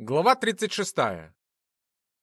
Глава 36.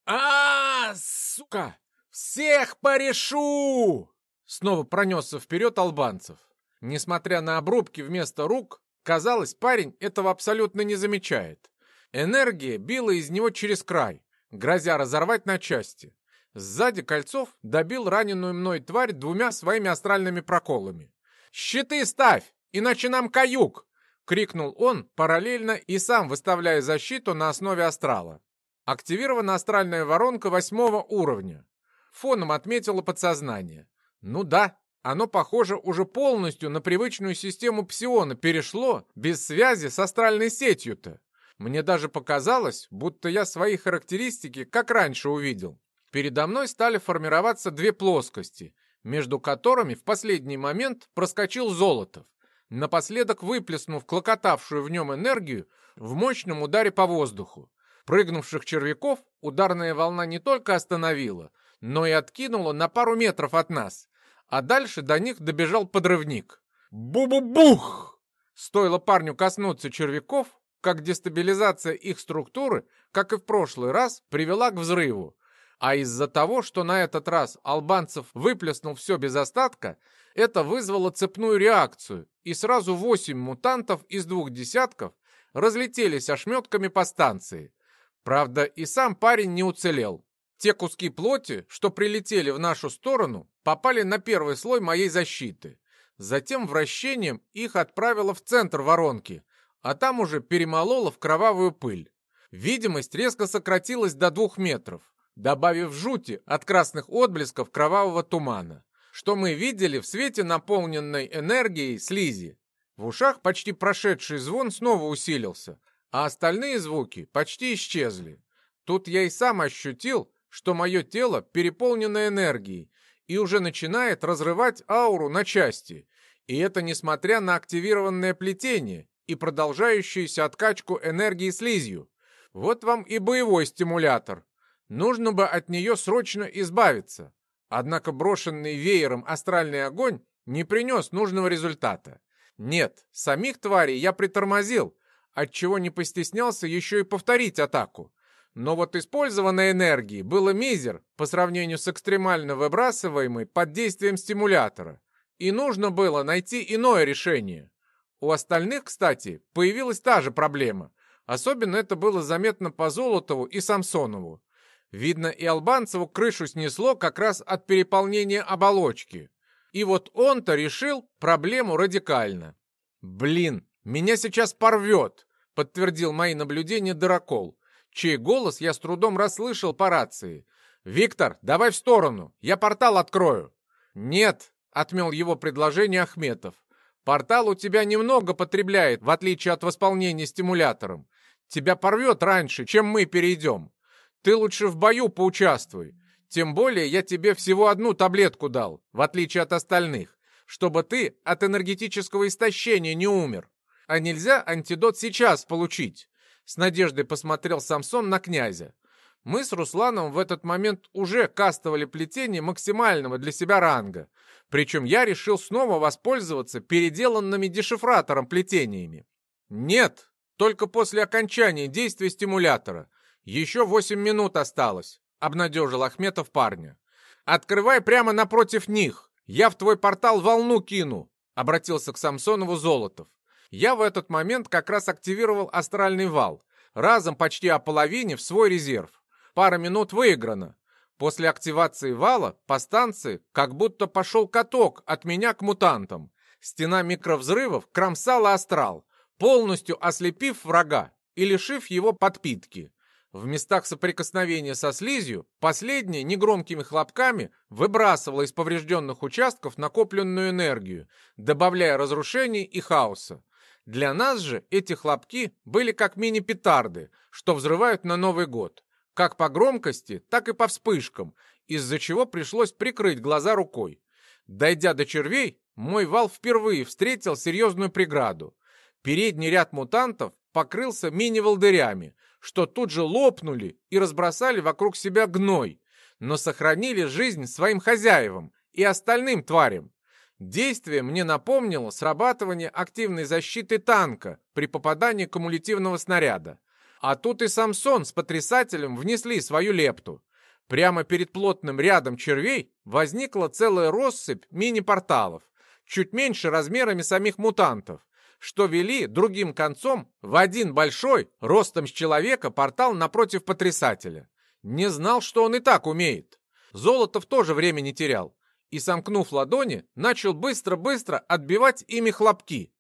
а, сука! Всех порешу!» Снова пронесся вперед албанцев. Несмотря на обрубки вместо рук, казалось, парень этого абсолютно не замечает. Энергия била из него через край, грозя разорвать на части. Сзади Кольцов добил раненую мной тварь двумя своими астральными проколами. «Щиты ставь, иначе нам каюк!» — крикнул он параллельно и сам выставляя защиту на основе астрала. Активирована астральная воронка восьмого уровня. Фоном отметило подсознание. Ну да, оно, похоже, уже полностью на привычную систему псиона перешло, без связи с астральной сетью-то. Мне даже показалось, будто я свои характеристики как раньше увидел. Передо мной стали формироваться две плоскости, между которыми в последний момент проскочил Золотов напоследок выплеснув клокотавшую в нем энергию в мощном ударе по воздуху. Прыгнувших червяков ударная волна не только остановила, но и откинула на пару метров от нас, а дальше до них добежал подрывник. Бу-бу-бух! Стоило парню коснуться червяков, как дестабилизация их структуры, как и в прошлый раз, привела к взрыву. А из-за того, что на этот раз албанцев выплеснул все без остатка, это вызвало цепную реакцию, и сразу восемь мутантов из двух десятков разлетелись ошметками по станции. Правда, и сам парень не уцелел. Те куски плоти, что прилетели в нашу сторону, попали на первый слой моей защиты. Затем вращением их отправило в центр воронки, а там уже перемололо в кровавую пыль. Видимость резко сократилась до двух метров, добавив жути от красных отблесков кровавого тумана что мы видели в свете наполненной энергией слизи. В ушах почти прошедший звон снова усилился, а остальные звуки почти исчезли. Тут я и сам ощутил, что мое тело переполнено энергией и уже начинает разрывать ауру на части. И это несмотря на активированное плетение и продолжающуюся откачку энергии слизью. Вот вам и боевой стимулятор. Нужно бы от нее срочно избавиться. Однако брошенный веером астральный огонь не принес нужного результата. Нет, самих тварей я притормозил, отчего не постеснялся еще и повторить атаку. Но вот использованной энергии было мизер по сравнению с экстремально выбрасываемой под действием стимулятора. И нужно было найти иное решение. У остальных, кстати, появилась та же проблема. Особенно это было заметно по Золотову и Самсонову. Видно, и Албанцеву крышу снесло как раз от переполнения оболочки. И вот он-то решил проблему радикально. «Блин, меня сейчас порвет!» — подтвердил мои наблюдения Дырокол, чей голос я с трудом расслышал по рации. «Виктор, давай в сторону, я портал открою». «Нет», — отмел его предложение Ахметов. «Портал у тебя немного потребляет, в отличие от восполнения стимулятором. Тебя порвет раньше, чем мы перейдем. Ты лучше в бою поучаствуй. Тем более я тебе всего одну таблетку дал, в отличие от остальных, чтобы ты от энергетического истощения не умер. А нельзя антидот сейчас получить?» С надеждой посмотрел Самсон на князя. Мы с Русланом в этот момент уже кастовали плетение максимального для себя ранга. Причем я решил снова воспользоваться переделанными дешифратором плетениями. Нет, только после окончания действия стимулятора. «Еще восемь минут осталось», — обнадежил Ахметов парня. «Открывай прямо напротив них. Я в твой портал волну кину», — обратился к Самсонову Золотов. Я в этот момент как раз активировал астральный вал, разом почти о половине в свой резерв. Пара минут выиграно. После активации вала по станции как будто пошел каток от меня к мутантам. Стена микровзрывов кромсала астрал, полностью ослепив врага и лишив его подпитки. В местах соприкосновения со слизью последняя негромкими хлопками выбрасывала из поврежденных участков накопленную энергию, добавляя разрушений и хаоса. Для нас же эти хлопки были как мини-петарды, что взрывают на Новый год, как по громкости, так и по вспышкам, из-за чего пришлось прикрыть глаза рукой. Дойдя до червей, мой вал впервые встретил серьезную преграду. Передний ряд мутантов покрылся мини-волдырями, что тут же лопнули и разбросали вокруг себя гной, но сохранили жизнь своим хозяевам и остальным тварям. Действие мне напомнило срабатывание активной защиты танка при попадании кумулятивного снаряда. А тут и Самсон с потрясателем внесли свою лепту. Прямо перед плотным рядом червей возникла целая россыпь мини-порталов, чуть меньше размерами самих мутантов, что вели другим концом в один большой, ростом с человека, портал напротив потрясателя. Не знал, что он и так умеет. Золотов тоже время не терял и, сомкнув ладони, начал быстро-быстро отбивать ими хлопки.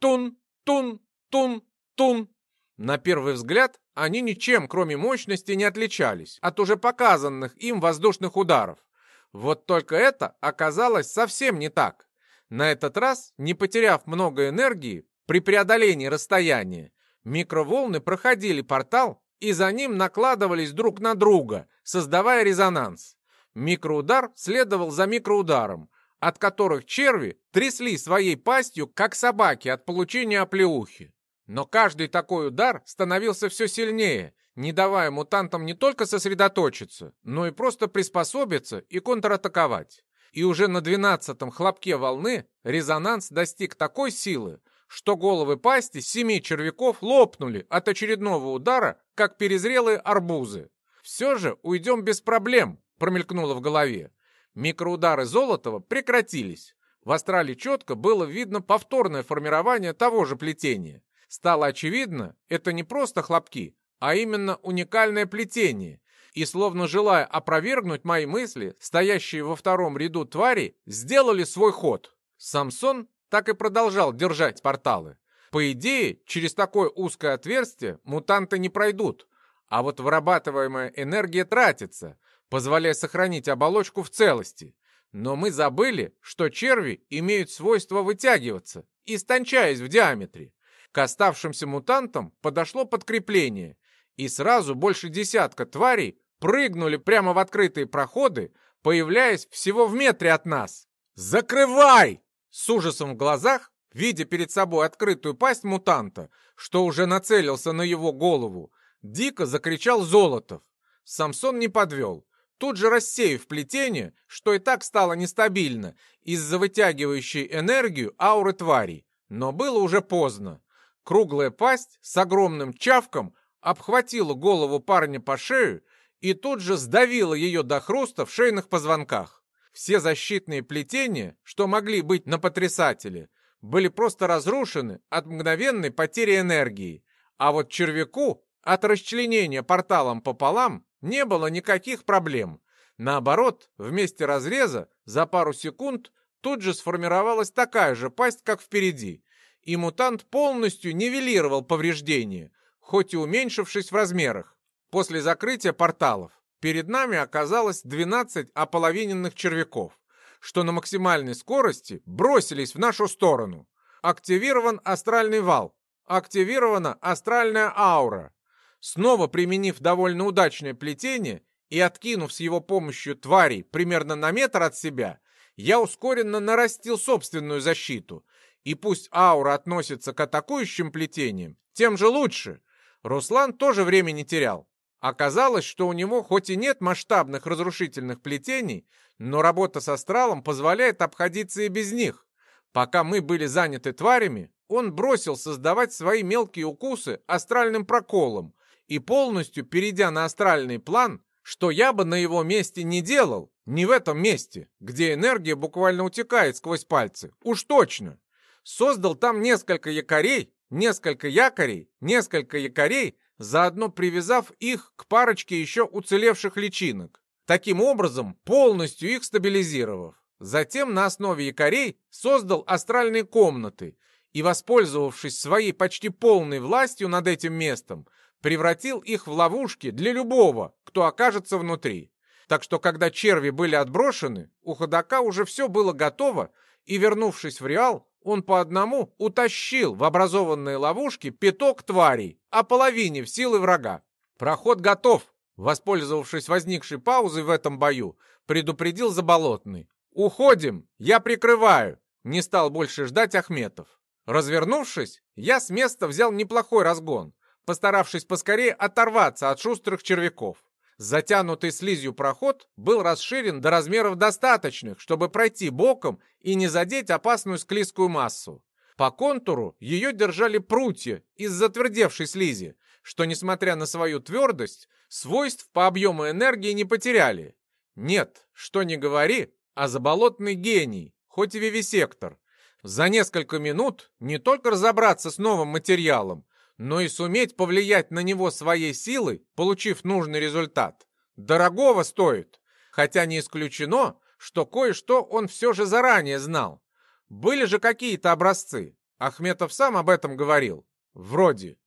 Тун, тун, тун, тун. На первый взгляд они ничем, кроме мощности, не отличались от уже показанных им воздушных ударов. Вот только это оказалось совсем не так. На этот раз, не потеряв много энергии, при преодолении расстояния, микроволны проходили портал и за ним накладывались друг на друга, создавая резонанс. Микроудар следовал за микроударом, от которых черви трясли своей пастью, как собаки от получения оплеухи. Но каждый такой удар становился все сильнее, не давая мутантам не только сосредоточиться, но и просто приспособиться и контратаковать. И уже на двенадцатом хлопке волны резонанс достиг такой силы, что головы пасти семи червяков лопнули от очередного удара, как перезрелые арбузы. Все же уйдем без проблем, промелькнуло в голове. Микроудары Золотова прекратились. В астрале четко было видно повторное формирование того же плетения. Стало очевидно, это не просто хлопки, а именно уникальное плетение. И словно желая опровергнуть мои мысли, стоящие во втором ряду твари сделали свой ход. Самсон так и продолжал держать порталы. По идее, через такое узкое отверстие мутанты не пройдут, а вот вырабатываемая энергия тратится, позволяя сохранить оболочку в целости. Но мы забыли, что черви имеют свойство вытягиваться, истончаясь в диаметре. К оставшимся мутантам подошло подкрепление, и сразу больше десятка тварей прыгнули прямо в открытые проходы, появляясь всего в метре от нас. «Закрывай!» С ужасом в глазах, видя перед собой открытую пасть мутанта, что уже нацелился на его голову, дико закричал Золотов. Самсон не подвел тут же рассеяв плетение, что и так стало нестабильно из-за вытягивающей энергию ауры тварей. Но было уже поздно. Круглая пасть с огромным чавком обхватила голову парня по шею и тут же сдавила ее до хруста в шейных позвонках. Все защитные плетения, что могли быть на потрясателе, были просто разрушены от мгновенной потери энергии. А вот червяку от расчленения порталом пополам не было никаких проблем. Наоборот, вместе разреза за пару секунд тут же сформировалась такая же пасть, как впереди, и мутант полностью нивелировал повреждения, хоть и уменьшившись в размерах. После закрытия порталов перед нами оказалось 12 ополовиненных червяков, что на максимальной скорости бросились в нашу сторону. Активирован астральный вал, активирована астральная аура, Снова применив довольно удачное плетение и откинув с его помощью тварей примерно на метр от себя, я ускоренно нарастил собственную защиту. И пусть аура относится к атакующим плетениям, тем же лучше. Руслан тоже время не терял. Оказалось, что у него хоть и нет масштабных разрушительных плетений, но работа с астралом позволяет обходиться и без них. Пока мы были заняты тварями, он бросил создавать свои мелкие укусы астральным проколом, и полностью перейдя на астральный план, что я бы на его месте не делал, не в этом месте, где энергия буквально утекает сквозь пальцы, уж точно. Создал там несколько якорей, несколько якорей, несколько якорей, заодно привязав их к парочке еще уцелевших личинок. Таким образом, полностью их стабилизировав. Затем на основе якорей создал астральные комнаты и, воспользовавшись своей почти полной властью над этим местом, превратил их в ловушки для любого, кто окажется внутри. Так что, когда черви были отброшены, у ходока уже все было готово, и, вернувшись в Реал, он по одному утащил в образованные ловушки пяток тварей, о половине в силы врага. Проход готов, воспользовавшись возникшей паузой в этом бою, предупредил Заболотный. «Уходим, я прикрываю», не стал больше ждать Ахметов. Развернувшись, я с места взял неплохой разгон постаравшись поскорее оторваться от шустрых червяков. Затянутый слизью проход был расширен до размеров достаточных, чтобы пройти боком и не задеть опасную склизкую массу. По контуру ее держали прутья из затвердевшей слизи, что, несмотря на свою твердость, свойств по объему энергии не потеряли. Нет, что не говори, а заболотный гений, хоть и вивисектор. За несколько минут не только разобраться с новым материалом, но и суметь повлиять на него своей силой, получив нужный результат. Дорогого стоит, хотя не исключено, что кое-что он все же заранее знал. Были же какие-то образцы. Ахметов сам об этом говорил. Вроде.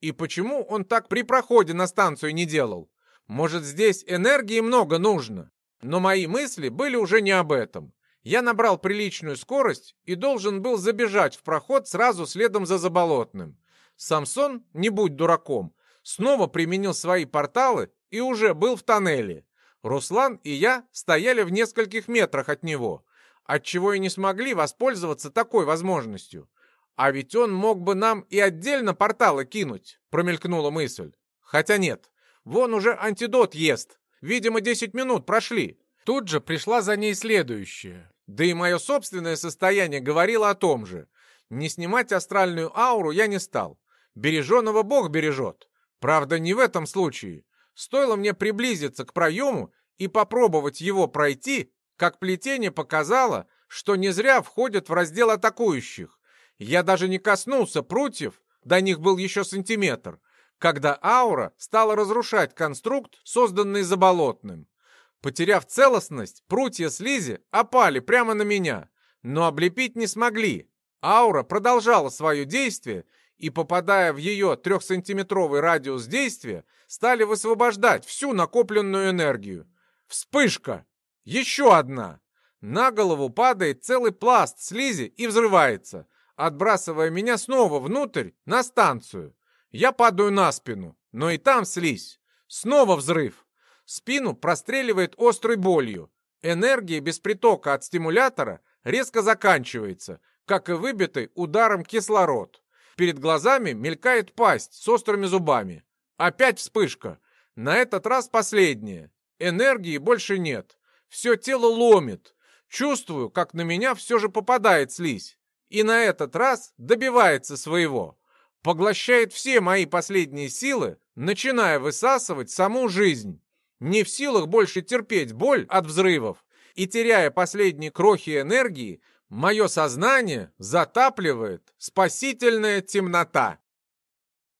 И почему он так при проходе на станцию не делал? Может, здесь энергии много нужно? Но мои мысли были уже не об этом. Я набрал приличную скорость и должен был забежать в проход сразу следом за заболотным. Самсон, не будь дураком, снова применил свои порталы и уже был в тоннеле. Руслан и я стояли в нескольких метрах от него, отчего и не смогли воспользоваться такой возможностью. А ведь он мог бы нам и отдельно порталы кинуть, промелькнула мысль. Хотя нет, вон уже антидот ест. Видимо, 10 минут прошли. Тут же пришла за ней следующая. Да и мое собственное состояние говорило о том же. Не снимать астральную ауру я не стал. Береженого Бог бережет. Правда, не в этом случае. Стоило мне приблизиться к проему и попробовать его пройти, как плетение показало, что не зря входит в раздел атакующих. Я даже не коснулся прутьев, до них был еще сантиметр, когда аура стала разрушать конструкт, созданный заболотным. Потеряв целостность, прутья слизи опали прямо на меня, но облепить не смогли. Аура продолжала свое действие, и, попадая в ее трехсантиметровый радиус действия, стали высвобождать всю накопленную энергию. Вспышка! Еще одна! На голову падает целый пласт слизи и взрывается отбрасывая меня снова внутрь, на станцию. Я падаю на спину, но и там слизь. Снова взрыв. Спину простреливает острой болью. Энергия без притока от стимулятора резко заканчивается, как и выбитый ударом кислород. Перед глазами мелькает пасть с острыми зубами. Опять вспышка. На этот раз последняя. Энергии больше нет. Все тело ломит. Чувствую, как на меня все же попадает слизь и на этот раз добивается своего. Поглощает все мои последние силы, начиная высасывать саму жизнь. Не в силах больше терпеть боль от взрывов и теряя последние крохи энергии, мое сознание затапливает спасительная темнота.